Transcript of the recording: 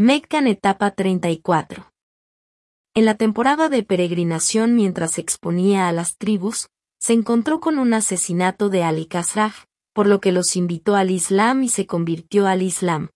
Meccan etapa 34. En la temporada de peregrinación mientras exponía a las tribus, se encontró con un asesinato de Ali Khazraj, por lo que los invitó al Islam y se convirtió al Islam.